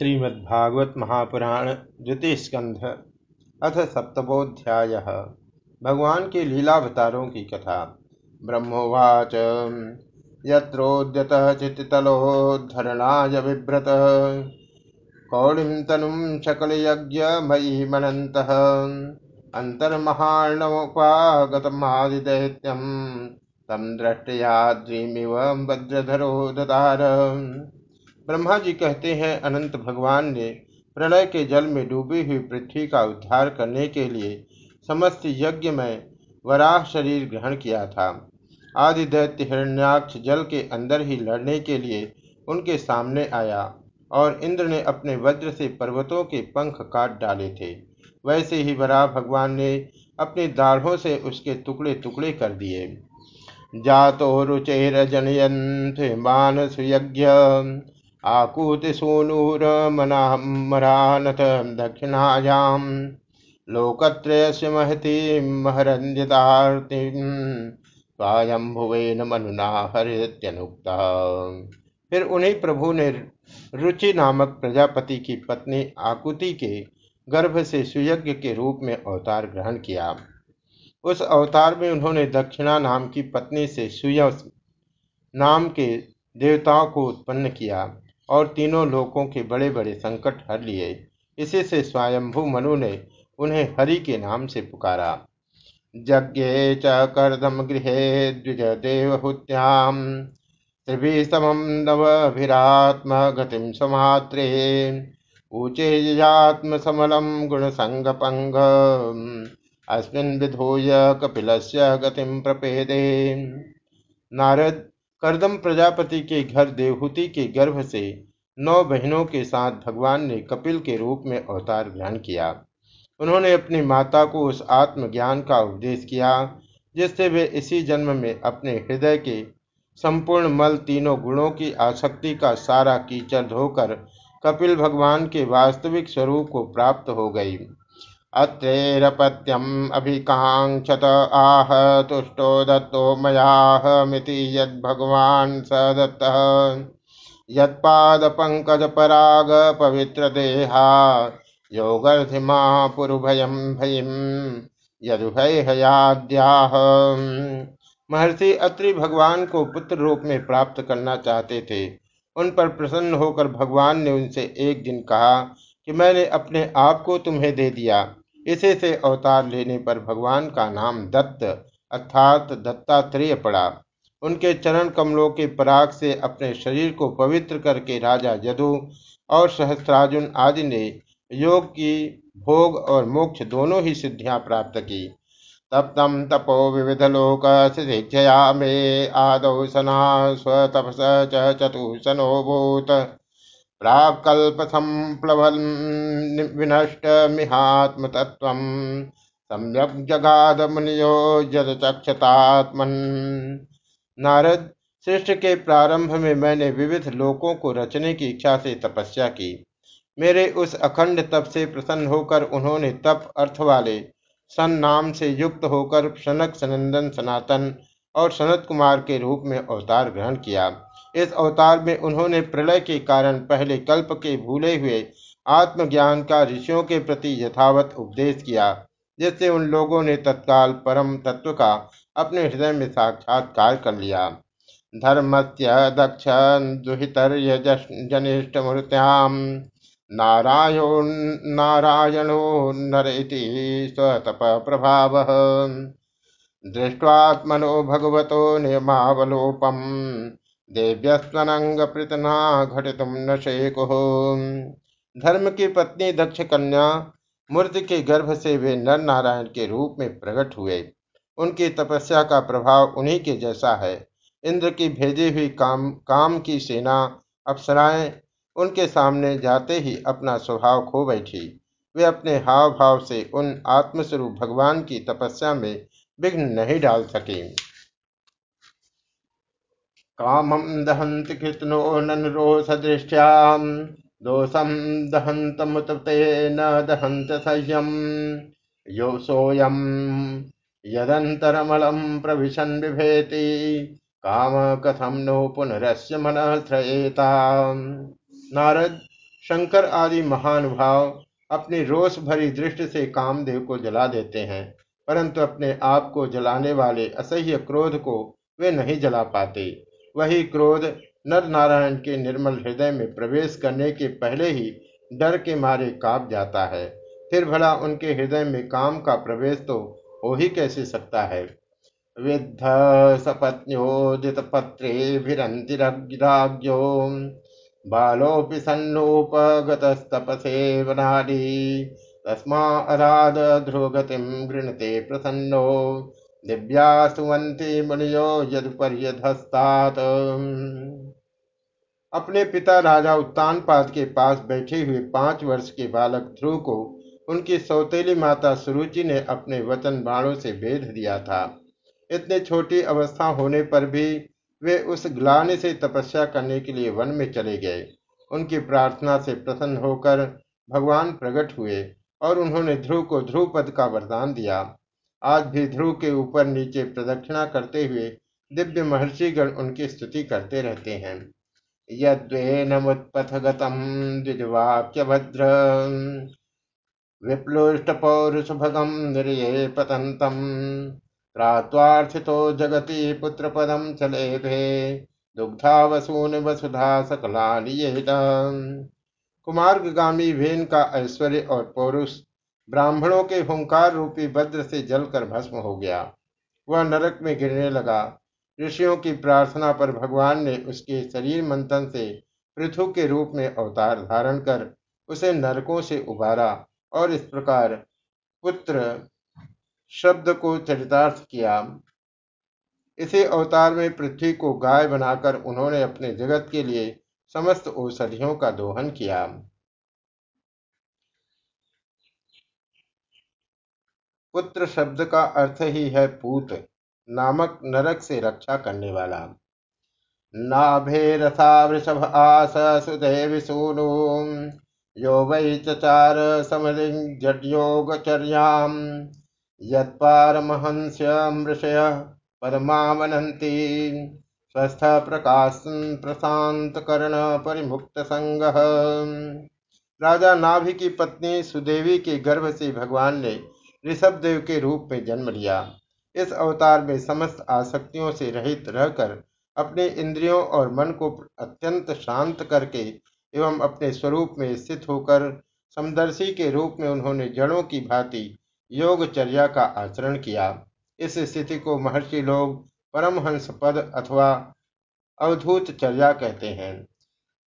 श्रीमद्भागवत महापुराण द्वितीय स्कंध अथ सप्तमोध्याय भगवान के लीलावतारों की कथा। ब्रह्मोवाच, यत्रोद्यत चितितलोद्धरणाय बिभ्रत। कौड़िं तनुं शकलयज्ञमयी मनन्तः अन्तर्महार्णवोपागतमादिदैत्यं, तं दृष्टया द्रीमिव वज्रधरो ददार। ब्रह्मा जी कहते हैं, अनंत भगवान ने प्रलय के जल में डूबी हुई पृथ्वी का उद्धार करने के लिए समस्त यज्ञ में वराह शरीर ग्रहण किया था। आदि दैत्य हिरण्याक्ष जल के अंदर ही लड़ने के लिए उनके सामने आया और इंद्र ने अपने वज्र से पर्वतों के पंख काट डाले थे। वैसे ही वराह भगवान ने अपनी दाढ़ों से उसके टुकड़े टुकड़े कर दिए। जातो रुचेर जनयंत मानस यज्ञ। आकूतिसूनूरमनामरानथ दक्षिणायां लोकत्रयस्य महतीं महरञ्जितार्तिं स्वायंभुवेन मनुना हरित्यनुक्ता फिर उन्हीं प्रभु ने रुचि नामक प्रजापति की पत्नी आकुति के गर्भ से सुयज्ञ के रूप में अवतार ग्रहण किया। उस अवतार में उन्होंने दक्षिणा नाम की पत्नी से सुय नाम के देवताओं को उत्पन्न किया। और तीनों लोकों के बड़े बड़े संकट हर लिए। इसी से स्वयंभु मनु ने उन्हें हरि के नाम से पुकारा। यज्ञे च कर्दम गृह द्विज देवहुत्याम। त्रिभिसमम नवभिरात्म गतिम समात्रे। ऊचे ऊचेयात्म समलम गुण संग पंग अस्मिन विधूय कपिलस्य गतिम प्रपेदे। नारद करदम प्रजापति के घर देवहूति के गर्भ से नौ बहनों के साथ भगवान ने कपिल के रूप में अवतार ग्रहण किया। उन्होंने अपनी माता को उस आत्मज्ञान का उपदेश किया, जिससे वे इसी जन्म में अपने हृदय के संपूर्ण मल तीनों गुणों की आसक्ति का सारा कीचड़ धोकर कपिल भगवान के वास्तविक स्वरूप को प्राप्त हो गई। अत्रेरपत्यम अभिकांक्षत आह तुष्टो दत्तो मयाहमिति यद्भगवान् स पवित्र देहा योगर्धिमा भयम यदुभय हयाद्याह महर्षि अत्रि भगवान को पुत्र रूप में प्राप्त करना चाहते थे, उन पर प्रसन्न होकर भगवान ने उनसे एक दिन कहा कि मैंने अपने आप को तुम्हें दे दिया। इसे से अवतार लेने पर भगवान का नाम दत्त, अर्थात दत्तात्रेय पड़ा। उनके चरण कमलों के पराग से अपने शरीर को पवित्र करके राजा यदु और सहस्त्रार्जुन आदि ने योग की, भोग और मोक्ष दोनों ही सिद्धियाँ प्राप्त की। तब तम तपो विविध लोक शिक्षया मे आदौ सना स्वतपस चतुसनो भूत प्राकल्पसम्प्लवन् विनष्टमिहात्मतत्त्वं। सम्यक् जगाद मुनियो जदचक्षतात्मन् नारद, सृष्टि के प्रारंभ में मैंने विविध लोकों को रचने की इच्छा से तपस्या की। मेरे उस अखंड तप से प्रसन्न होकर उन्होंने तप अर्थ वाले सन नाम से युक्त होकर सनक सनंदन सनातन और सनत कुमार के रूप में अवतार ग्रहण किया। इस अवतार में उन्होंने प्रलय के कारण पहले कल्प के भूले हुए आत्मज्ञान का ऋषियों के प्रति यथावत उपदेश किया, जिससे उन लोगों ने तत्काल परम तत्व का अपने हृदय में साक्षात्कार कर लिया। धर्मस्य दक्ष दुहितर्य जनिष्ठ मूर्त्याम नारायणो नारायणो नर स्वतप प्रभाव दृष्टात्मनो भगवतो नियमावलोपम। देव्यस्वनंग प्रतना घटित न शेको धर्म की पत्नी दक्ष कन्या मूर्ति के गर्भ से वे नर नारायण के रूप में प्रकट हुए। उनकी तपस्या का प्रभाव उन्हीं के जैसा है। इंद्र की भेजी हुई काम काम की सेना, अप्सराएँ उनके सामने जाते ही अपना स्वभाव खो बैठी। वे अपने हाव भाव से उन आत्मस्वरूप भगवान की तपस्या में विघ्न नहीं डाल सके। कामं दहन्ति कृत्नो ननुरोषदृष्ट्यां दोषं दहन्तमुत न दहन्त सह्यं यो सोऽयं यदन्तरमलं प्रविशन् बिभेति। काम कथम नो पुनरस्य मन नारद, शंकर आदि महानुभाव अपनी रोष भरी दृष्टि से कामदेव को जला देते हैं, परंतु अपने आप को जलाने वाले असह्य क्रोध को वे नहीं जला पाते। वही क्रोध नर नारायण के निर्मल हृदय में प्रवेश करने के पहले ही डर के मारे काँप जाता है। फिर भला उनके हृदय में काम का प्रवेश तो हो ही कैसे सकता है? विद्ध सपत्न्योदित पत्रेभिरंतिराज्यो बालोऽपि सन्नोपगतस्तपसेवनाडी तस्मा अराध ध्रुवगतिं गृणते प्रसन्नो। दिव्या सुवंती मुनियो यदुपर्यधस्तात। अपने पिता राजा उत्तानपाद के पास बैठे हुए पाँच वर्ष के बालक ध्रुव को उनकी सौतेली माता सुरुचि ने अपने वचन बाणों से भेद दिया था। इतने छोटी अवस्था होने पर भी वे उस ग्लानि से तपस्या करने के लिए वन में चले गए। उनकी प्रार्थना से प्रसन्न होकर भगवान प्रकट हुए और उन्होंने ध्रुव को ध्रुव पद का वरदान दिया। आज भी ध्रुव के ऊपर नीचे प्रदक्षिणा करते हुए दिव्य महर्षिगण उनकी स्तुति करते रहते हैं। यद्वेनमुत्पथगतं द्विजवाक्यभद्र। विप्लुष्टपौरुषभगं निर्ये पतन्तं। त्रात्वार्थितो जगति पुत्रपदं चलेभे दुग्धावसून वसुधा सकलानि कुमार्गामी वेन का ऐश्वर्य और पौरुष ब्राह्मणों के हुंकार रूपी भद्र से जलकर भस्म हो गया। वह नरक में गिरने लगा। ऋषियों की प्रार्थना पर भगवान ने उसके शरीर मंथन से पृथु के रूप में अवतार धारण कर उसे नरकों से उबारा और इस प्रकार पुत्र शब्द को चरितार्थ किया। इसी अवतार में पृथ्वी को गाय बनाकर उन्होंने अपने जगत के लिए समस्त औषधियों का दोहन किया। पुत्र शब्द का अर्थ ही है पूत, नामक नरक से रक्षा करने वाला। नाभेरसा वृषभ आस सुदेवि सूनु यो वै चचार समलिङ्गयोगचर्याम् यत्पारमहंस्यमृषय पदमामनन्ति स्वस्थ प्रकाश प्रशांत कर्ण परिमुक्त संग। राजा नाभि की पत्नी सुदेवी के गर्भ से भगवान ने ऋषभ देव के रूप में जन्म लिया। इस अवतार में समस्त आसक्तियों से रहित रहकर अपने इंद्रियों और मन को अत्यंत शांत करके एवं अपने स्वरूप में स्थित होकर समदर्शी के रूप में उन्होंने जड़ों की भांति योगचर्या का आचरण किया। इस स्थिति को महर्षि लोग परमहंस पद अथवा अवधूत चर्या कहते हैं।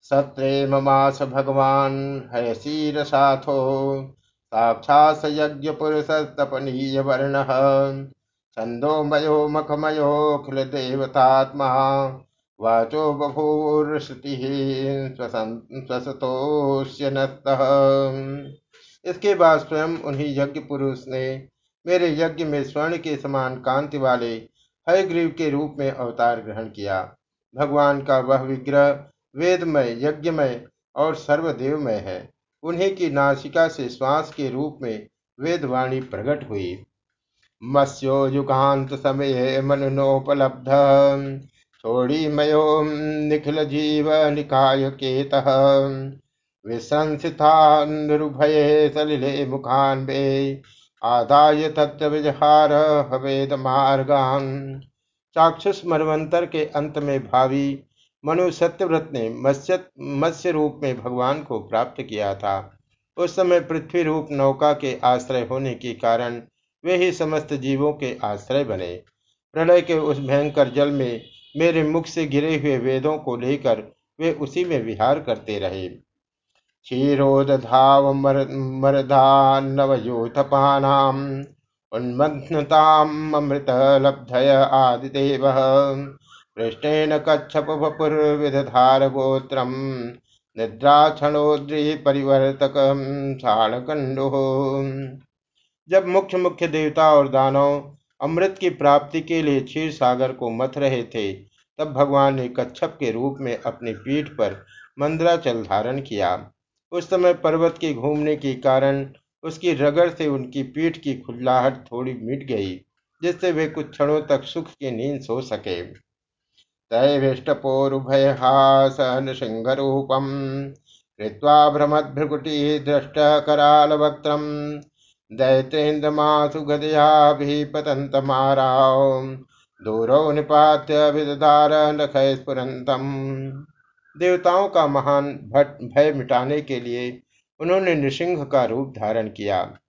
सत्रे ममास भगवान हयसीर साथो साक्षात यज्ञ पुरुष तपनीय वर्ण छन्दोमयो मखमयोऽखिल देवतात्मा वाचो बभूवश्रुतिः स्वसतोष्य इसके बाद स्वयं उन्हीं यज्ञ पुरुष ने मेरे यज्ञ में स्वर्ण के समान कांति वाले हयग्रीव के रूप में अवतार ग्रहण किया। भगवान का वह विग्रह वेदमय, यज्ञमय और सर्वदेवमय है। उन्हीं की नासिका से श्वास के रूप में वेदवाणी प्रकट हुई। मत्स्यो युगांत समय मनुनोपलब्ध। छोड़ीमयो निखिल जीव निकाय केत। विसंसितानुभये सलिले मुखान्वे। आदाय तत्र विजहार हवेद मार्गान। चाक्षुष मरवंतर के अंत में भावी मनु सत्यव्रत ने मत्स्य मत्स्य रूप में भगवान को प्राप्त किया था। उस समय पृथ्वी रूप नौका के आश्रय होने के कारण वे ही समस्त जीवों के आश्रय बने। प्रलय के उस भयंकर जल में मेरे मुख से गिरे हुए वेदों को लेकर वे उसी में विहार करते रहे। क्षीरोदधाव मरदान्नवयूथपानाम उन्मथ्नतामृत लब्धय आदिदेव। पृष्ठेन कच्छप वपुर्विधार गोत्रम निद्राक्षणोद्री परिवर्तक शाणकंडु जब मुख्य मुख्य देवता और दानव अमृत की प्राप्ति के लिए क्षीर सागर को मथ रहे थे, तब भगवान ने कच्छप के रूप में अपनी पीठ पर मंद्राचल धारण किया। उस समय पर्वत के घूमने के कारण उसकी रगड़ से उनकी पीठ की खुल्लाहट थोड़ी मिट गई, जिससे वे कुछ क्षणों तक सुख की नींद सो सके। तैविष्टपोरुभयहासन सिंह रूपम कृत्वा भ्रमद्भृकुटी दृष्ट करालवक्त्रम् दैतेन्द्रमासु गदयाभिः पतन्तमाराव दूरो निपात्य विदार नख स्फुरन्तम् देवताओं का महान भय मिटाने के लिए उन्होंने नृसिंह का रूप धारण किया।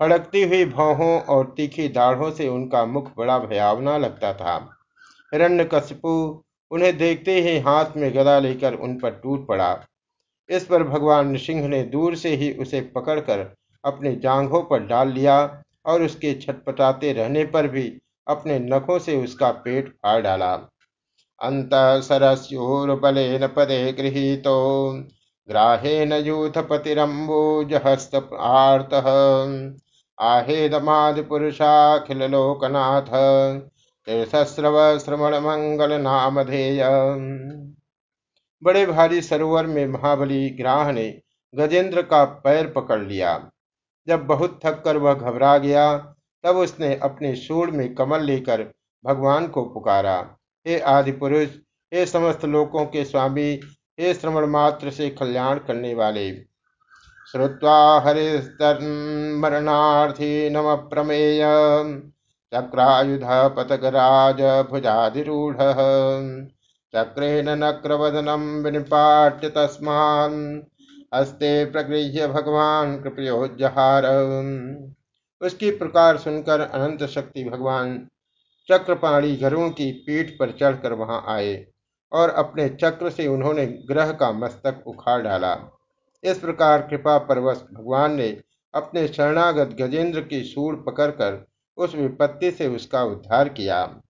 फड़कती हुई भौहों और तीखी दाढ़ों से उनका मुख बड़ा भयावना लगता था। हिरण्य उन्हें देखते ही हाथ में गदा लेकर उन पर टूट पड़ा। इस पर भगवान नृसिंह ने दूर से ही उसे पकड़कर अपने जांघों पर डाल लिया और उसके छटपटाते रहने पर भी अपने नखों से उसका पेट फाड़ डाला। अंत सरस्योर्बलेन पदे गृहीतो ग्राहेण यूथपतिरम्बोजहस्त आर्तः आहेदमादिपुरुषाखिल लोकनाथ तीर्थस्रव श्रवण मंगल नामधेय बड़े भारी सरोवर में महाबली ग्राह ने गजेंद्र का पैर पकड़ लिया। जब बहुत थक कर वह घबरा गया, तब उसने अपने सूर में कमल लेकर भगवान को पुकारा। हे आदि पुरुष हे समस्त लोकों के स्वामी, हे श्रवण मात्र से कल्याण करने वाले। श्रुवा हरिस्तरणार्थी नम प्रमेय। चक्रायुध पतगराज भुजाधिरूढ़ चक्रेण नक्रवदनम विनिपाट्य तस्मान। हस्ते प्रगृह्य भगवान कृपयोजहार उसकी प्रकार सुनकर अनंत शक्ति भगवान चक्रपाणी गरुण की पीठ पर चढ़कर वहाँ आए और अपने चक्र से उन्होंने ग्रह का मस्तक उखाड़ डाला। इस प्रकार कृपा परवश भगवान ने अपने शरणागत गजेंद्र की सूर पकड़कर उस विपत्ति से उसका उद्धार किया।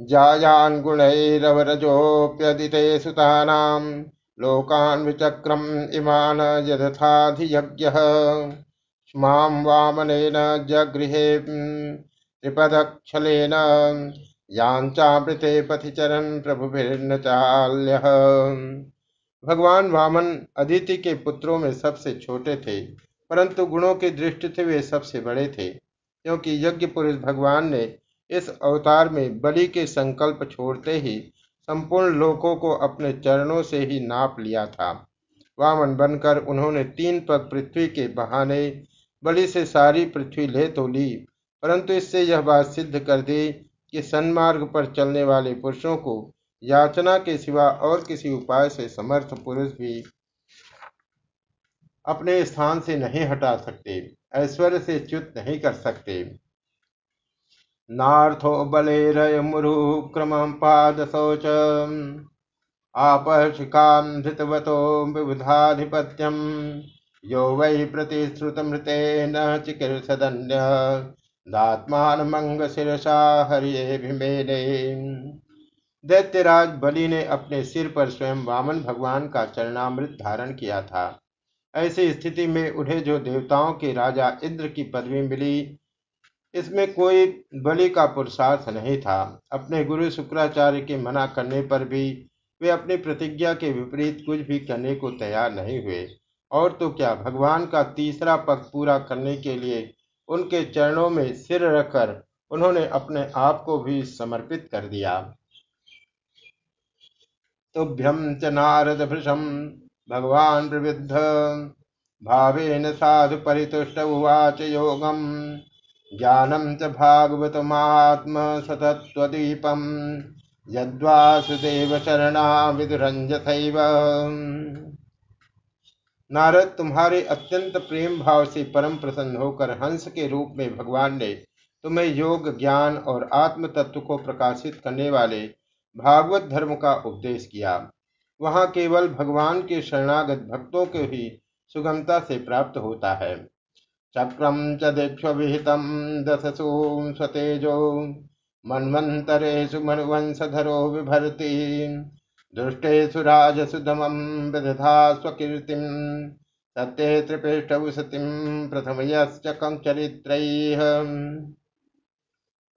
जायान गुणैरवरजोप्यदिते सुतानां लोकान् विचक्रम इमान यदथाधियज्ञः माँ वामनेन जगृहे त्रिपदक्षलेन याञ्चामृते पथिचरन् प्रभुभिर्न चाल्यः। भगवान वामन अदिति के पुत्रों में सबसे छोटे थे, परंतु गुणों की दृष्टि से वे सबसे बड़े थे। क्योंकि यज्ञ पुरुष भगवान ने इस अवतार में बलि के संकल्प छोड़ते ही संपूर्ण लोकों को अपने चरणों से ही नाप लिया था। वामन बनकर उन्होंने तीन पग पृथ्वी के बहाने बलि से सारी पृथ्वी ले तो ली, परंतु इससे यह बात सिद्ध कर दी कि सन्मार्ग पर चलने वाले पुरुषों को याचना के सिवा और किसी उपाय से समर्थ पुरुष भी अपने स्थान से नहीं हटा सकते, ऐश्वर्य से च्युत नहीं कर सकते। नार्थो बलेरयमुरुक्रमं पादशौच आपशिकां धृतवतो विबुधाधिपत्यं यो वै प्रतिश्रुतमृतेन चिकीर्षदन्य दात्मानमंगशिरसा हरिभिमेने दैत्यराज बलि ने अपने सिर पर स्वयं वामन भगवान का चरणामृत धारण किया था। ऐसी स्थिति में उन्हें जो देवताओं के राजा इंद्र की पदवी मिली, इसमें कोई बलि का पुरुषार्थ नहीं था। अपने गुरु शुक्राचार्य के मना करने पर भी वे अपनी प्रतिज्ञा के विपरीत कुछ भी करने को तैयार नहीं हुए। और तो क्या, भगवान का तीसरा पग पूरा करने के लिए उनके चरणों में सिर रखकर उन्होंने अपने आप को भी समर्पित कर दिया। तुभ्यम च नारद भृशम भगवान प्रविद्ध भावेन साधु परितुष्ट उवाच योगम। ज्ञानम च भागवतमात्मसतत्वदीपम् यद्वासुदेव शरणा विदुरंजथैव नारद, तुम्हारे अत्यंत प्रेम भाव से परम प्रसन्न होकर हंस के रूप में भगवान ने तुम्हें योग, ज्ञान और आत्म तत्व को प्रकाशित करने वाले भागवत धर्म का उपदेश किया। वहाँ केवल भगवान के शरणागत भक्तों को ही सुगमता से प्राप्त होता है। चक्रम च दीक्षविहितं दशसु स्वतेजो मन्वन्तरेषु मनुवंशधरो बिभर्ति दुष्टेषु राजसु दमं विदधा स्वकीर्तिं, सत्ये त्रिपृष्ठौ सतिं प्रथमयश्चकं चरित्रैः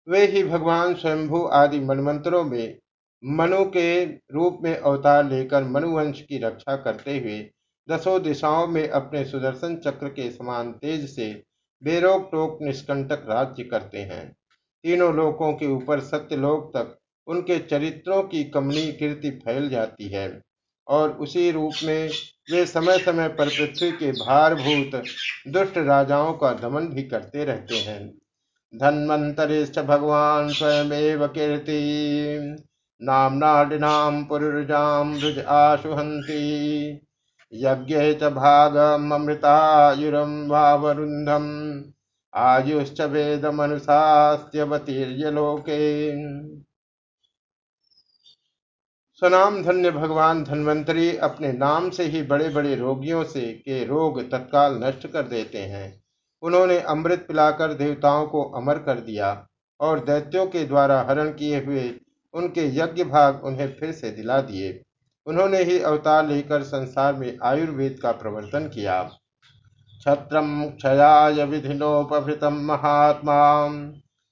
वे ही भगवान स्वयंभू आदि मनमंत्रों में मनु के रूप में अवतार लेकर मनुवंश की रक्षा करते हुए दसों दिशाओं में अपने सुदर्शन चक्र के समान तेज से बेरोक टोक निष्कंटक राज्य करते हैं। तीनों लोकों के ऊपर सत्यलोक तक उनके चरित्रों की कमनी कीर्ति फैल जाती है और उसी रूप में वे समय समय पर पृथ्वी के भारभूत दुष्ट राजाओं का दमन भी करते रहते हैं। धन्वंतरिश्च भगवान स्वयं कीर्ति। नाम्नाडिनाम पुरुजाम रुज आशुहंती यज्ञ च वावरुंधम आयुश्च वेद मनुषास्त्यवतीर्य लोके सनाम धन्य भगवान धन्वंतरी अपने नाम से ही बड़े बड़े रोगियों से के रोग तत्काल नष्ट कर देते हैं। उन्होंने अमृत पिलाकर देवताओं को अमर कर दिया और दैत्यों के द्वारा हरण किए हुए उनके यज्ञ भाग उन्हें फिर से दिला दिए। उन्होंने ही अवतार लेकर संसार में आयुर्वेद का प्रवर्तन किया। छत्रम क्षयाय विधिनोपभृतम महात्मा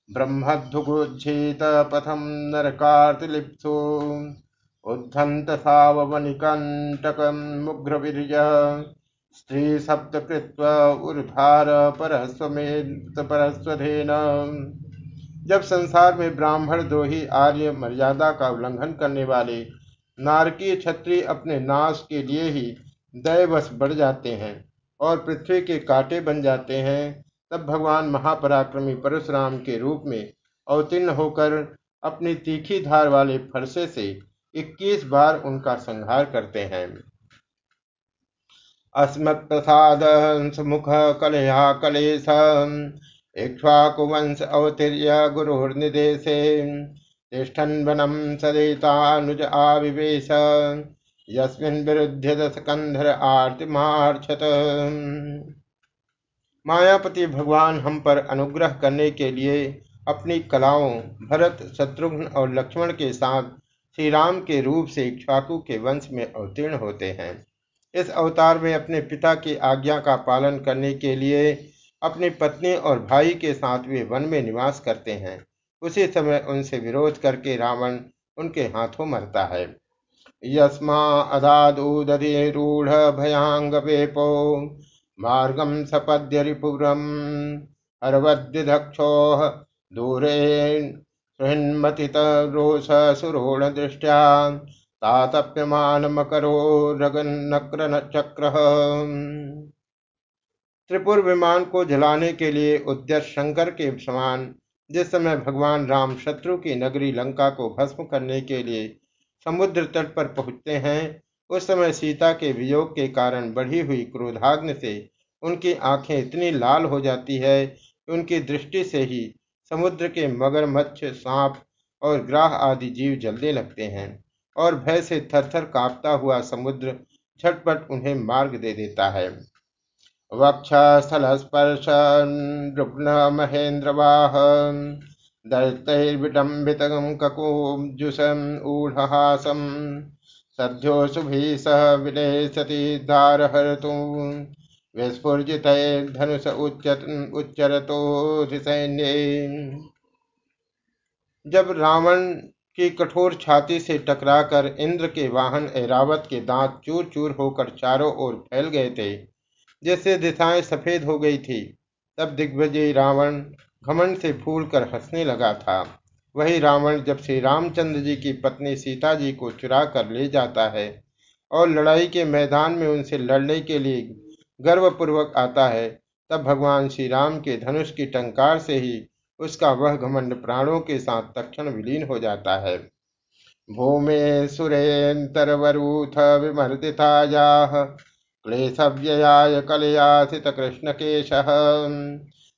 ब्रह्मध्वगुज्झित पथम नरकार्तिलिप्सु उद्धंत सावनिकंटकमुग्रवीर्य स्त्री सप्त कृत्वा उर्धार परस्वमेत परस्वधेन जब संसार में ब्राह्मण द्रोही आर्य मर्यादा का उल्लंघन करने वाले नारकीय क्षत्रिय अपने नाश के लिए ही दैवश बढ़ जाते हैं और पृथ्वी के कांटे बन जाते हैं, तब भगवान महापराक्रमी परशुराम के रूप में अवतीर्ण होकर अपनी तीखी धार वाले फरसे से इक्कीस बार उनका संहार करते हैं। अस्मत् प्रसाद कलया कलेश इक्ष्वाकुवंश अवतीर्य गुरुर्निदेशे। तिष्ठन् वनम सदेतानुज आविवेश। यस्मिन् आर्तिमार्छत मायापति भगवान हम पर अनुग्रह करने के लिए अपनी कलाओं, भरत, शत्रुघ्न और लक्ष्मण के साथ श्री राम के रूप से इक्ष्वाकु के वंश में अवतीर्ण होते हैं। इस अवतार में अपने पिता की आज्ञा का पालन करने के लिए अपनी पत्नी और भाई के साथ वे वन में निवास करते हैं। उसी समय उनसे विरोध करके रावण उनके हाथों मरता है। यस्मा अदादूदधिरूढ़ भयांग वेपो मार्गम सपद्य रिपुरम हरवद्यक्षोह दूरे सुहृन्मथितरोषसुरोणदृष्ट्या नक्र रगन्नक्रचक्रः त्रिपुर विमान को जलाने के लिए उद्यत शंकर के समान, जिस समय भगवान राम शत्रु की नगरी लंका को भस्म करने के लिए समुद्र तट पर पहुँचते हैं, उस समय सीता के वियोग के कारण बढ़ी हुई क्रोधाग्नि से उनकी आँखें इतनी लाल हो जाती है कि उनकी दृष्टि से ही समुद्र के मगर मच्छ सांप और ग्राह आदि जीव जलने लगते हैं और भय से थरथर कांपता हुआ समुद्र झटपट उन्हें मार्ग दे देता है। वक्ष स्थल स्पर्श रुग्ण महेंद्र वाह दैतर्विडम्बित ककुजुषम ऊढ़हासम। सद्यो शुभि सह विलेसति धारहर्तु। विस्फुजित धनुष उच्चरतो सैन्य जब रावण की कठोर छाती से टकराकर इंद्र के वाहन ऐरावत के दांत चूर चूर होकर चारों ओर फैल गए थे जैसे दिशाएँ सफ़ेद हो गई थी, तब दिग्विजय रावण घमंड से फूल कर हंसने लगा था। वही रावण जब श्री रामचंद्र जी की पत्नी सीता जी को चुरा कर ले जाता है और लड़ाई के मैदान में उनसे लड़ने के लिए गर्वपूर्वक आता है, तब भगवान श्री राम के धनुष की टंकार से ही उसका वह घमंड प्राणों के साथ तक्षण विलीन हो जाता है। भूमे सुरेन्तरवरूथ विमर्दितायाः क्लेशव्ययाय कलयासित केश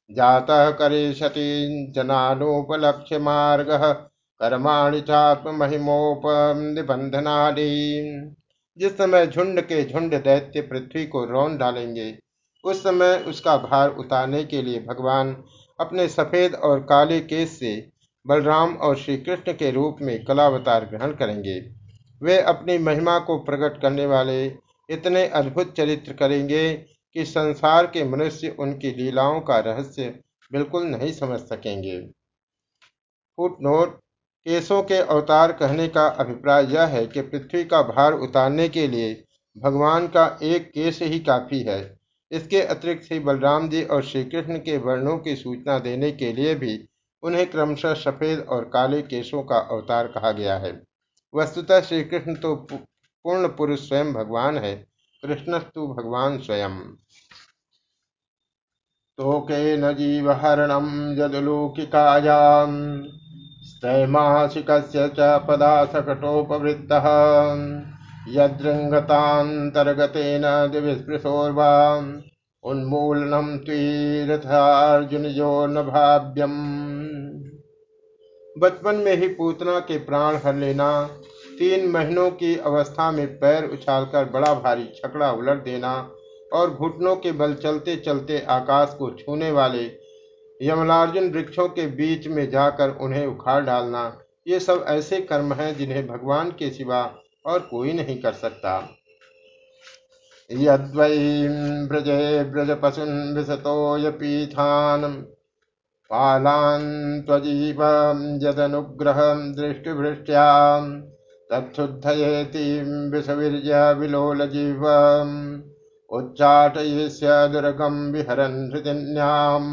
जातः करिष्यति जनानोपलक्ष्य मार्गः कर्माणि चात्महिमोपनिबंधनादि जिस समय झुंड के झुंड दैत्य पृथ्वी को रौन डालेंगे, उस समय उसका भार उतारने के लिए भगवान अपने सफ़ेद और काले केस से बलराम और श्री कृष्ण के रूप में कलावतार ग्रहण करेंगे। वे अपनी महिमा को प्रकट करने वाले इतने अद्भुत चरित्र करेंगे कि संसार के मनुष्य उनकी लीलाओं का रहस्य बिल्कुल नहीं समझ सकेंगे। फुटनोट केशों के अवतार कहने का अभिप्राय यह है कि पृथ्वी का भार उतारने के लिए भगवान का एक केश ही काफ़ी है। इसके अतिरिक्त श्री बलराम जी और श्री कृष्ण के वर्णों की सूचना देने के लिए भी उन्हें क्रमशः सफ़ेद और काले केशों का अवतार कहा गया है। वस्तुतः श्री कृष्ण तो पूर्ण पुरुष स्वयं भगवान है, कृष्णस्तु भगवान स्वयं। तोकेन जीवहरणं यदुलौकिकायाम् त्रैमासिकस्य च पदासकटोपवृत्तः, यदृङ्गतान्तर्गतेन दिविस्पृशोर्वा उन्मूलनं त्वीरथार्जुनयोर्न भाव्यम्। बचपन में ही पूतना के प्राण हर लेना तीन महीनों की अवस्था में पैर उछालकर बड़ा भारी छकड़ा उलट देना और घुटनों के बल चलते चलते आकाश को छूने वाले यमलार्जुन वृक्षों के बीच में जाकर उन्हें उखाड़ डालना। ये सब ऐसे कर्म हैं जिन्हें भगवान के सिवा और कोई नहीं कर सकता। ब्रजे ब्रज पशुन विशतोयपीठान पालान् त्वजीव यदनुग्रह दृष्टिभृष्ट्या तत्शुद्धयेति विषवीर्य विलोल उच्चाटयिष्य दुर्गम विहरन हृदिन्याम।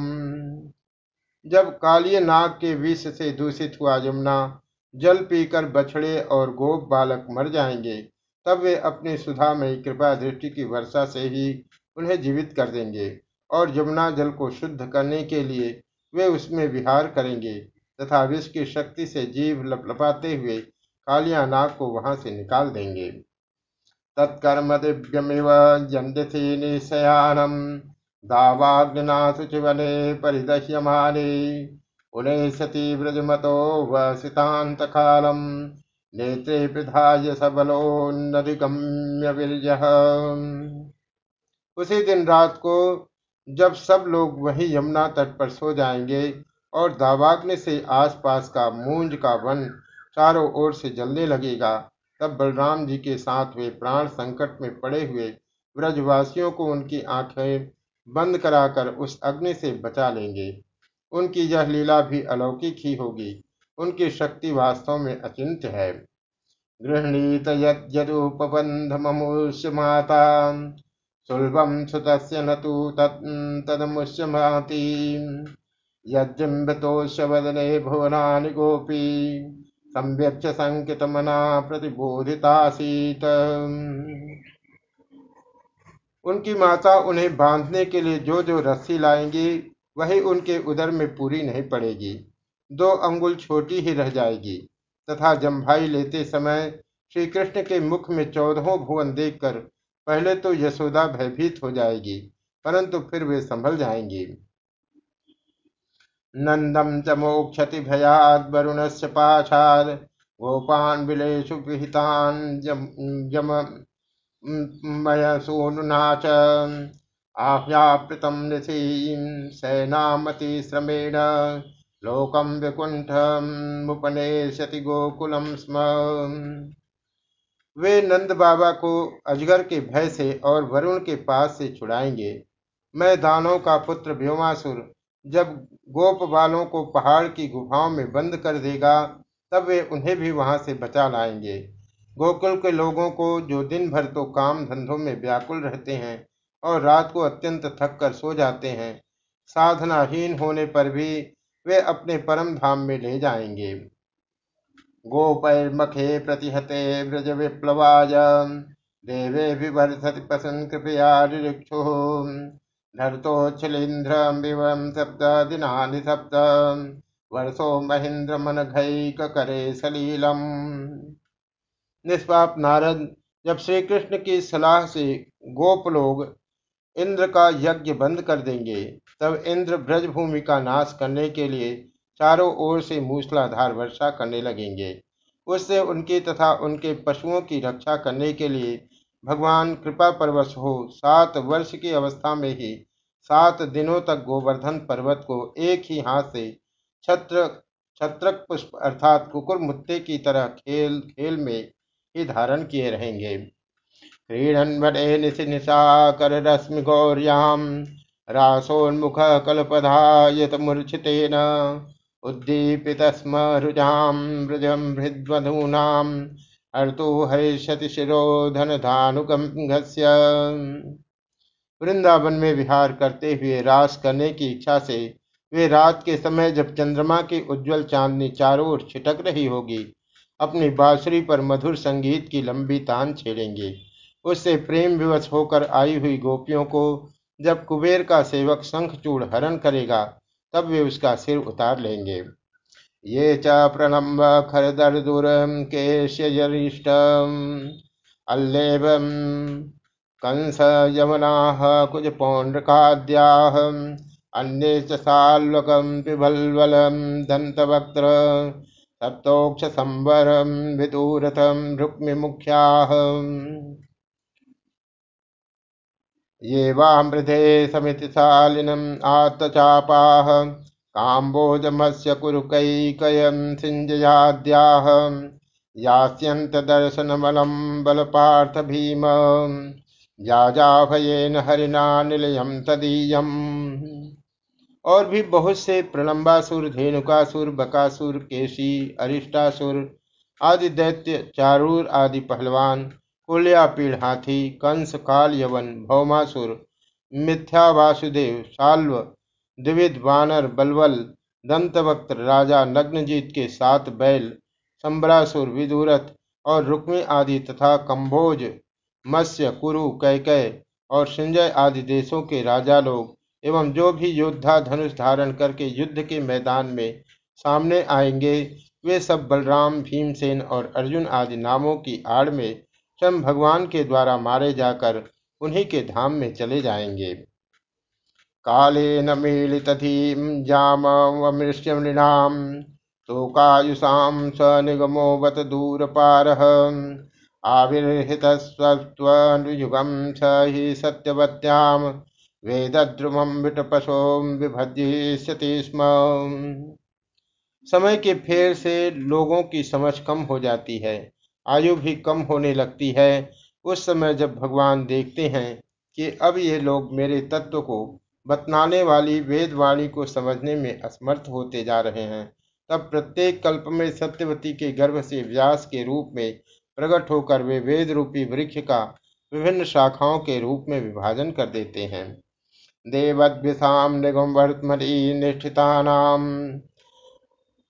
जब कालिय नाग के विष से दूषित हुआ यमुना, जल पीकर बछड़े और गोप बालक मर जाएँगे, तब वे अपनी सुधामयी कृपा दृष्टि की वर्षा से ही उन्हें जीवित कर देंगे और यमुना जल को शुद्ध करने के लिए वे उसमें विहार करेंगे तथा विष की शक्ति से जीव लपलपाते हुए कालिया नाग को वहाँ से निकाल देंगे। तत्कर्म दिव्यमिव जंडसी निशयानम दावाग्निना शुचिवने परिदह्यमाने। उने सती व्रजमतो वसितान्तकालम्। नेत्रे पिधाय सबलोन्नदिगम्य वीर्यः उसी दिन रात को जब सब लोग वही यमुना तट पर सो जाएँगे और दावाग्नि से आसपास का मूंज का वन चारों ओर से जलने लगेगा। तब बलराम जी के साथ वे प्राण संकट में पड़े हुए ब्रजवासियों को उनकी आँखें बंद कराकर उस अग्नि से बचा लेंगे। उनकी यह लीला भी अलौकिक ही होगी। उनकी शक्ति वास्तव में अचिंत है। गृहणीत यदुपबंधममुष्य माता सुलभम सुत न तो तदमुष्यमाति। यज्जिम्बतोष्य वदने भुवनानि गोपी संव्यक्ष संकित मना प्रतिबोधितासीत। उनकी माता उन्हें बांधने के लिए जो जो रस्सी लाएँगी, वही उनके उदर में पूरी नहीं पड़ेगी। दो अंगुल छोटी ही रह जाएगी, तथा जम्भाई लेते समय श्री कृष्ण के मुख में चौदहों भुवन देखकर पहले तो यशोदा भयभीत हो जाएगी, परंतु फिर वे संभल जाएँगी। नंदम च मोक्षति भयाद वरुण से पाछाद गोपान विलेशु विहितान जम मयसूनुना च। आह्यापृतं निशीं श्रमेण लोकं विकुण्ठमुपनेशति गोकुलम स्म। वे नंद बाबा को अजगर के भय से और वरुण के पास से छुड़ाएँगे। मैं दानों का पुत्र व्योमासुर जब गोप बालों को पहाड़ की गुफाओं में बंद कर देगा, तब वे उन्हें भी वहाँ से बचा लाएँगे। गोकुल के लोगों को जो दिन भर तो काम धंधों में व्याकुल रहते हैं और रात को अत्यंत थक कर सो जाते हैं, साधनाहीन होने पर भी वे अपने परम धाम में ले जाएँगे। गोपैर्मखे प्रतिहते व्रज विप्लवाय देवे विवर्धति पसन कृपया ऋक्षु धरतोच्छलिन्द्रम सप्त दिना सप्त वर्षो महेन्द्र मन घैक करे सलीलम निष्पाप नारद, जब श्री कृष्ण की सलाह से गोप लोग इंद्र का यज्ञ बंद कर देंगे, तब इंद्र ब्रज भूमि का नाश करने के लिए चारों ओर से मूसलाधार वर्षा करने लगेंगे। उससे उनकी तथा उनके पशुओं की रक्षा करने के लिए भगवान कृपा परवश हो। सात वर्ष की अवस्था में ही सात दिनों तक गोवर्धन पर्वत को एक ही हाथ से छत्र, छत्रक पुष्प अर्थात कुकुर मुत्ते की तरह खेल खेल में ही धारण किए रहेंगे। क्रीडन वटे निशि निशाकर रश्मि गौर्याम रासोन्मुख कल्पधायत मूर्छितेन उद्दीपित स्म रुजाम ब्रजम हृद्वधूनाम अर्तो हरिष्यति शिरोधन धानुगम वृंदावन में विहार करते हुए रास करने की इच्छा से वे रात के समय जब चंद्रमा की उज्जवल चांदनी चारों ओर छिटक रही होगी, अपनी बांसुरी पर मधुर संगीत की लंबी तान छेड़ेंगे। उससे प्रेम विवश होकर आई हुई गोपियों को जब कुबेर का सेवक शंखचूड़ हरण करेगा, तब वे उसका सिर उतार लेंगे। ये च प्रणम्ब खरदर्दुर केश्यरिष्ट अल्लेवम कंस यमनाः कुज पौंड्रकाद्याः अन्ये च साल्वकं पिबल्वलं दन्तवक्त्र सप्तोक्ष संवरम विदूरथम रुक्मिमुख्या। ये वामृधे समितिशालिनम् आत्तचापाः। काम्बोजमस्य कुरुकैकयं सिञ्जयाद्याः यास्यन्तदर्शनबलं बलपार्थ भीम। याजाभयेन हरिणा निलयम तदीयम। और भी बहुत से प्रलंबासुर, धेनुकासुर, बकासुर, केशी, अरिष्टासुर आदि दैत्य, चारूर आदि पहलवान, कुल्या पीड़ हाथी कंस काल यवन भौमासुर, मिथ्या वासुदेव साल्व द्विविध वानर बलवल, दंतवक्त, राजा नग्नजीत के सात बैल, संबरासुर, विदुरथ और रुक्मी आदि तथा कंभोज, मत्स्य, कुरु, कैकय और संजय आदि देशों के राजा लोग एवं जो भी योद्धा धनुष धारण करके युद्ध के मैदान में सामने आएँगे, वे सब बलराम, भीमसेन और अर्जुन आदि नामों की आड़ में स्वयं भगवान के द्वारा मारे जाकर उन्हीं के धाम में चले जाएँगे। काले न मीलित धीम जाम वमृष्यमृणाम तोकायुषाम स निगमो बत आविर्हित स्वयुगम स ही सत्यवत्याम वेदद्रुमम विटपशो विभज्यति स्म। समय के फेर से लोगों की समझ कम हो जाती है, आयु भी कम होने लगती है। उस समय जब भगवान देखते हैं कि अब ये लोग मेरे तत्व को बतनाने वाली वेदवाणी को समझने में असमर्थ होते जा रहे हैं। तब प्रत्येक कल्प में सत्यवती के गर्भ से व्यास के रूप में प्रकट होकर वे वेद रूपी वृक्ष का विभिन्न शाखाओं के रूप में विभाजन कर देते हैं। देवद्विषाम निगम वर्तमरी निष्ठिता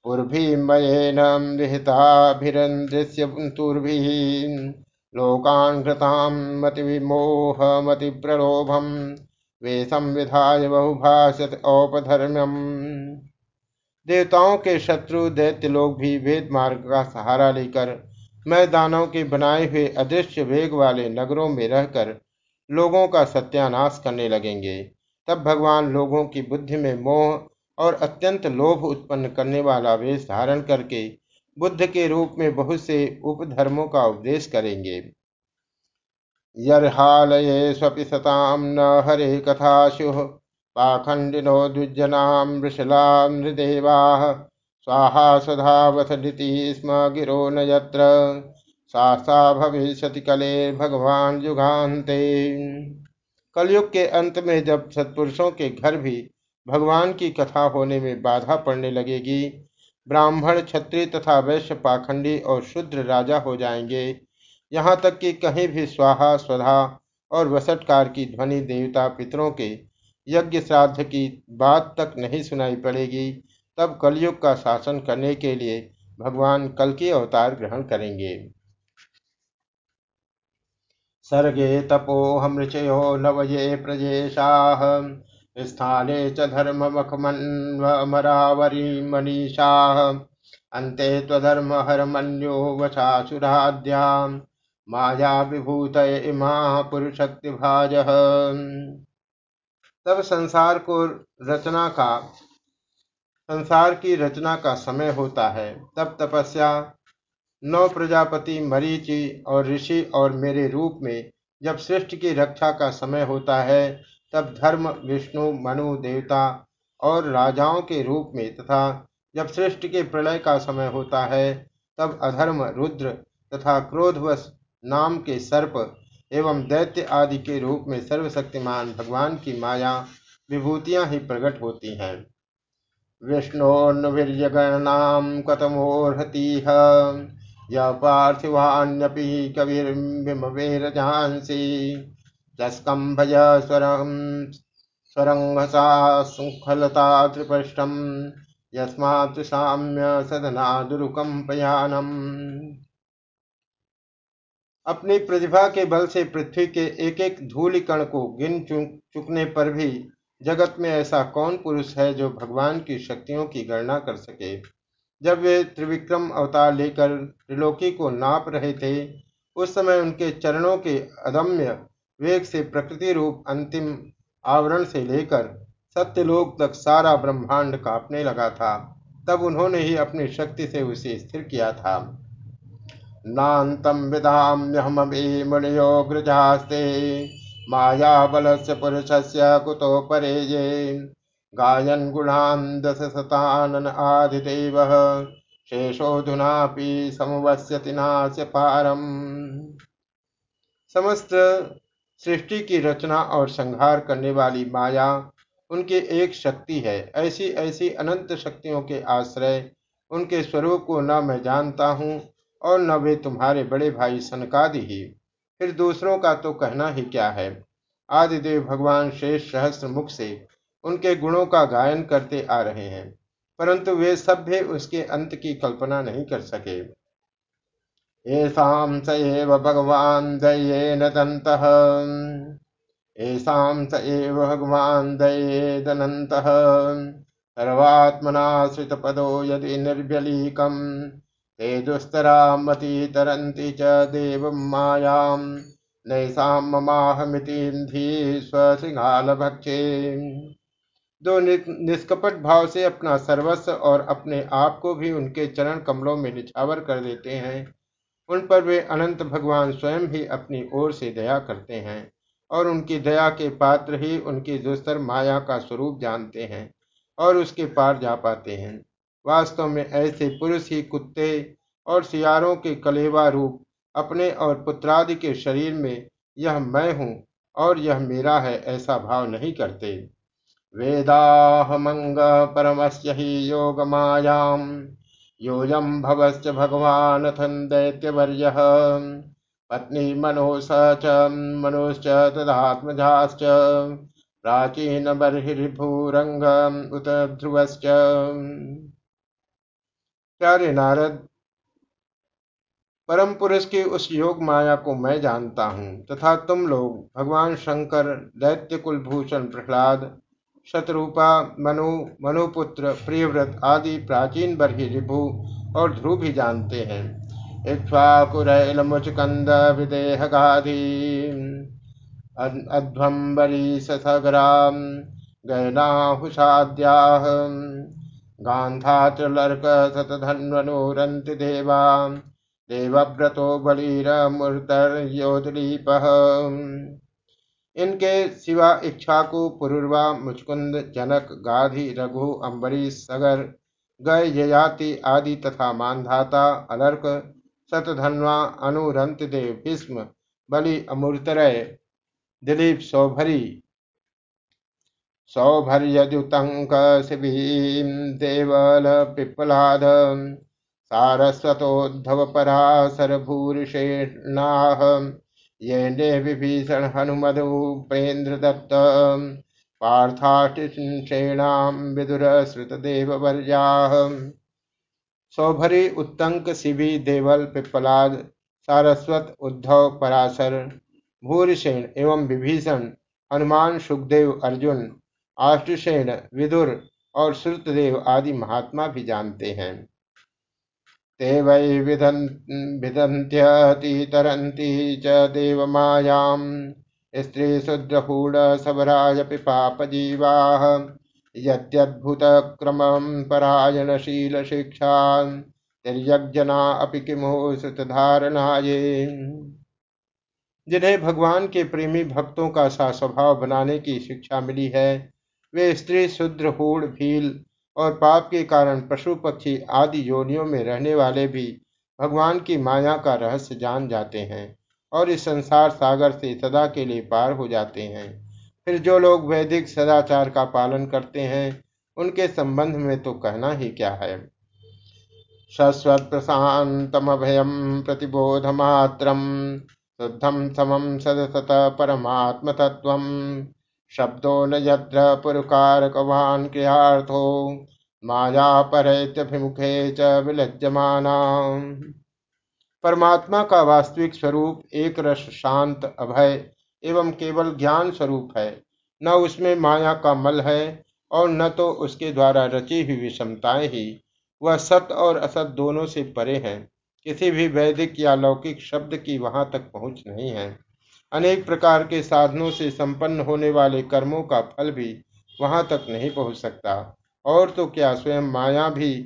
उर्भिमयेन विहिताभिरन्दृश्यन्तुर्भिः लोकान् घृतां मतिविमोहमतिप्रलोभं वेशं संविधाय बहुभाषत औपधर्म्यम। देवताओं के शत्रु, दैत्य लोग भी वेद मार्ग का सहारा लेकर मैदानों के बनाए हुए अदृश्य वेग वाले नगरों में रहकर लोगों का सत्यानाश करने लगेंगे। तब भगवान लोगों की बुद्धि में मोह और अत्यंत लोभ उत्पन्न करने वाला वेश धारण करके बुद्ध के रूप में बहुत से उपधर्मों का उपदेश करेंगे। यर्हालये स्वपि सताम न हरे कथाशु। पाखंडिनो द्विजनाम वृषला नृदेवा। स्वाहा स्वधावथि स्म गिरो न यत्र। सा सा भविष्यति कले भगवान युगान्ते। कलयुग के अंत में जब सत्पुरुषों के घर भी भगवान की कथा होने में बाधा पड़ने लगेगी, ब्राह्मण क्षत्रिय तथा वैश्य पाखंडी और शुद्र राजा हो जाएँगे। यहाँ तक कि कहीं भी स्वाहा, स्वधा और वसटकार की ध्वनि देवता पितरों के यज्ञ श्राद्ध की बात तक नहीं सुनाई पड़ेगी, तब कलयुग का शासन करने के लिए भगवान कल की अवतार ग्रहण करेंगे। सर्गे तपोहमृचयो नवये प्रजेशाह स्थाने च धर्म धर्ममखमन्वमरावरी मनीषाः अन्ते त्वधर्महरमन्यो वशासुराद्यां माया विभूत इमा पुरुषक्तिभाज तब संसार को रचना का, संसार की रचना का समय होता है। तब तपस्या, नौ प्रजापति, मरीचि और ऋषि और मेरे रूप में जब सृष्टि की रक्षा का समय होता है, तब धर्म, विष्णु, मनु, देवता और राजाओं के रूप में तथा जब सृष्टि के प्रलय का समय होता है, तब अधर्म, रुद्र तथा क्रोधवश नाम के सर्प एवं दैत्य आदि के रूप में सर्वशक्तिमान भगवान की माया विभूतियाँ ही प्रकट होती हैं। विष्णोर्वीर्यगणाम कतमोहतीह य पार्थिवान्यपि कविर्विमवेरजांसी जस्कम्भय स्वरं स्वरङ्घसा सुखलता त्रिपृष्ठं, यस्मात् साम्य सदनादुरुकम्पयानम्। अपनी प्रतिभा के बल से पृथ्वी के एक एक धूल कण को गिन चुकने पर भी जगत में ऐसा कौन पुरुष है जो भगवान की शक्तियों की गणना कर सके? जब वे त्रिविक्रम अवतार लेकर त्रिलोकी को नाप रहे थे, उस समय उनके चरणों के अदम्य वेग से प्रकृति रूप अंतिम आवरण से लेकर सत्यलोक तक सारा ब्रह्मांड कांपने लगा था। तब उन्होंने ही अपनी शक्ति से उसे स्थिर किया था। नान्तं विधाम्यहमपि मुनियो गृजास्ते। मायाबलस्य पुरुषस्य कुतो परेजे गायन् गुणान् दशशतानन आदिदेवः। शेषोऽधुनापि समवस्यति नास्य पारम्। समस्त सृष्टि की रचना और संहार करने वाली माया उनकी एक शक्ति है। ऐसी ऐसी अनंत शक्तियों के आश्रय उनके स्वरूप को न मैं जानता हूँ। और न वे तुम्हारे बड़े भाई सनकादि ही। फिर दूसरों का तो कहना ही क्या है? आदिदेव भगवान शेष सहस्त्र मुख से उनके गुणों का गायन करते आ रहे हैं, परंतु वे सब भी उसके अंत की कल्पना नहीं कर सके। येषां स एव भगवान् दयेन दन्तः। येषां स एव भगवान् दयेदनन्तः सर्वात्मनाश्रितपदो यदि निर्व्यलीकम्। ते दुस्तरामतीतरन्ति च देवं मायां नैषां ममाहमिति स्वशृंगालभक्षे दो निष्कपट भाव से अपना सर्वस्व और अपने आप को भी उनके चरण कमलों में निछावर कर देते हैं। उन पर वे अनंत भगवान स्वयं ही अपनी ओर से दया करते हैं और उनकी दया के पात्र ही उनकी दुस्तर माया का स्वरूप जानते हैं और उसके पार जा पाते हैं। वास्तव में ऐसे पुरुष ही कुत्ते और सियारों के कलेवा रूप अपने और पुत्रादि के शरीर में यह मैं हूँ और यह मेरा है ऐसा भाव नहीं करते। वेदाहमंग परमस्य ही योग मायाम योऽयं भवश्च भगवानथन् दैत्यवर्यः। पत्नी मनो स च मनुश्च तदात्मजाश्च। प्राचीन बर्हिर्भूरंग उत ध्रुवश्च। प्यारे नारद, परम पुरुष की उस योग माया को मैं जानता हूँ, तथा तुम लोग, भगवान शंकर, दैत्य कुलभूषण प्रहलाद, शत्रुपा, मनु, मनुपुत्र, प्रियव्रत आदि प्राचीन बरही रिभु और ध्रुव भी जानते हैं। इक्ष्वाकुरैल मुचकंद विदेह गाधी अध्वम्बरी ससगराम गयनाहुषाद्याह गांधाचलर्क शतधन्वनुरन्ति देवा देवव्रतो बलिरमूर्तर्योदलीपः इनके सिवा इच्छाकु पुरुर्वा मुचकुंद, जनक, गाधी, रघु अम्बरीश सगर, गय, ययाति आदि तथा मानधाता, अलर्क शतधन्वा अनुरंत देव, भीष्म, बलि, अमूर्तरय, दिलीप, सौभरी सौभर्यद्युतंक शिवीम देवल पिप्पलाद सारस्वतोद्धव पराशर भूरिषेणाह येने विभीषण हनुमदुपेन्द्र दत्त पार्थाष्टिषेणाम विदुर श्रुतदेववर्याः सौभरी उत्तंक शिवी देवल पिप्पलाद सारस्वत उद्धव पराशर भूरिसेन एवं विभीषण हनुमान सुखदेव अर्जुन आष्टुसेन विदुर और श्रुतदेव आदि महात्मा भी जानते हैं। ते वै विदन्त्यतीतरन्ति च देवमायाम्। स्त्रीशूद्रहूढसबरायपि पापजीवाः यद्यद्भुतक्रमं परायणशीलशिक्षा तिर्यग्जना अपि किमु श्रुतधारणाये जिन्हें भगवान के प्रेमी भक्तों का सा स्वभाव बनाने की शिक्षा मिली है वे स्त्री, शुद्र, हूड़, भील और पाप के कारण पशु, पक्षी आदि योनियों में रहने वाले भी भगवान की माया का रहस्य जान जाते हैं और इस संसार सागर से सदा के लिए पार हो जाते हैं। फिर जो लोग वैदिक सदाचार का पालन करते हैं, उनके संबंध में तो कहना ही क्या है? शश्वत प्रशांतम अभयम प्रतिबोध मात्र शुद्धम समम सदसत परमात्म तत्व शब्दो न यत्र पुरकारकवान् क्रियार्थो माया च विलज्जमाना परमात्मा का वास्तविक स्वरूप एक रस, शांत, अभय एवं केवल ज्ञान स्वरूप है। न उसमें माया का मल है और न तो उसके द्वारा रची हुई विषमताएँ ही। वह सत्य और असत दोनों से परे हैं। किसी भी वैदिक या लौकिक शब्द की वहाँ तक पहुँच नहीं है। अनेक प्रकार के साधनों से संपन्न होने वाले कर्मों का फल भी वहाँ तक नहीं पहुँच सकता। और तो क्या, स्वयं माया भी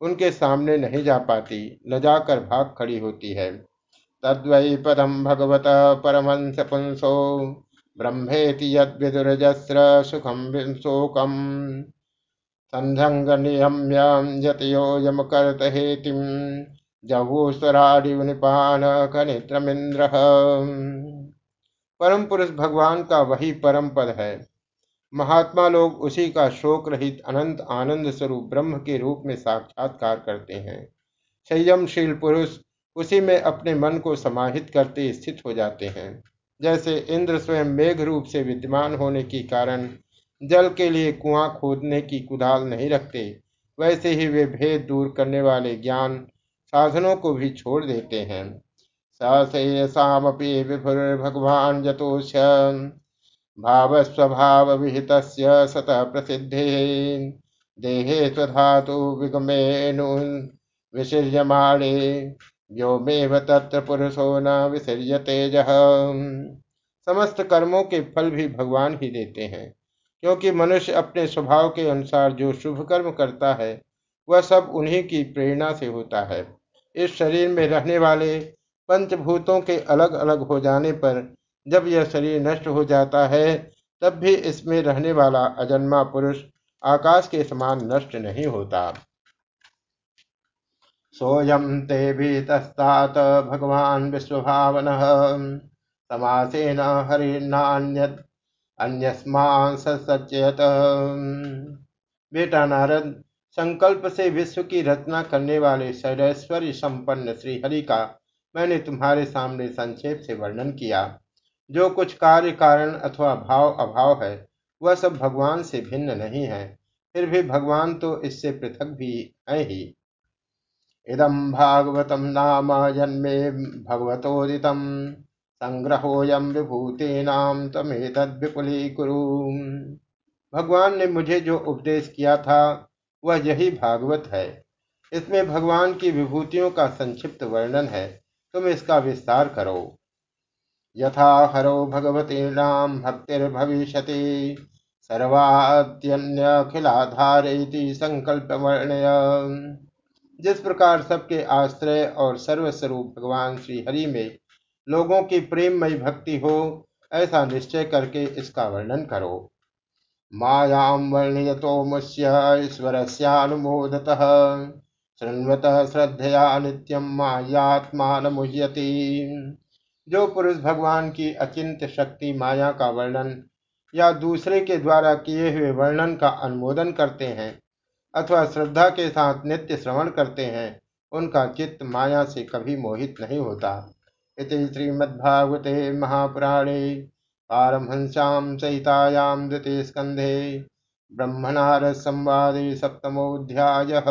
उनके सामने नहीं जा पाती, न जाकर भाग खड़ी होती है। तद्वै पदम भगवत परमंस पुंसो, ब्रह्मेति यदुरजस्र सुखम शोकम संधंग नियम्य यतयो यमकर्त हेतिम जहूस्वराडिनिपान खनित्रमिंद्र परम पुरुष भगवान का वही परम पद है। महात्मा लोग उसी का शोक रहित अनंत आनंद स्वरूप ब्रह्म के रूप में साक्षात्कार करते हैं। संयमशील पुरुष उसी में अपने मन को समाहित करते स्थित हो जाते हैं। जैसे इंद्र स्वयं मेघ रूप से विद्यमान होने के कारण जल के लिए कुआँ खोदने की कुदाल नहीं रखते, वैसे ही वे भेद दूर करने वाले ज्ञान साधनों को भी छोड़ देते हैं। सहसेयसामपि विभुर्भगवान् यतोष भावस्वभाव विहित सतः प्रसिद्धि। देहे स्वधातु विगमेनु विसर्यमाणे व्योमेव तत्र पुरुषो न विसर्य तेज। समस्त कर्मों के फल भी भगवान ही देते हैं, क्योंकि मनुष्य अपने स्वभाव के अनुसार जो शुभ कर्म करता है, वह सब उन्हीं की प्रेरणा से होता है। इस शरीर में रहने वाले पंचभूतों के अलग अलग हो जाने पर जब यह शरीर नष्ट हो जाता है, तब भी इसमें रहने वाला अजन्मा पुरुष आकाश के समान नष्ट नहीं होता। सोयम ते भी तस्तात भगवान विश्वभावन। समासेन हरिनान्यत अन्यस्मान सचेत बेटा नारद संकल्प से विश्व की रचना करने वाले सर्वैश्वर्य संपन्न श्रीहरि का मैंने तुम्हारे सामने संक्षेप से वर्णन किया। जो कुछ कार्य, कारण अथवा भाव, अभाव है, वह सब भगवान से भिन्न नहीं है। फिर भी भगवान तो इससे पृथक भी है ही। इदम भागवतम नाम जन्मे भगवतोदितम संग्रहोयम नाम तमे तद विपुली कुरु भगवान ने मुझे जो उपदेश किया था, वह यही भागवत है। इसमें भगवान की विभूतियों का संक्षिप्त वर्णन है। तुम इसका विस्तार करो। यथा हरो भगवती नाम भक्तिर्भविष्यति। सर्वाद्यन्यखिलाधार संकल्प वर्णय जिस प्रकार सबके आश्रय और सर्वस्वरूप भगवान श्री हरि में लोगों की प्रेममयी भक्ति हो, ऐसा निश्चय करके इसका वर्णन करो। मायां वर्णयतो मुष्य, ईश्वरस्यानुमोदतः। शृण्वत श्रद्धया नित्यम मायात्मान मुह्यति जो पुरुष भगवान की अचिंत शक्ति, माया का वर्णन या दूसरे के द्वारा किए हुए वर्णन का अनुमोदन करते हैं अथवा श्रद्धा के साथ नित्य श्रवण करते हैं, उनका चित्त माया से कभी मोहित नहीं होता। इति श्रीमद्भागवते महापुराणे पारमहंस्यां सहितायां द्वितीय स्कंधे ब्रह्मनार संवाद सप्तमोऽध्यायः।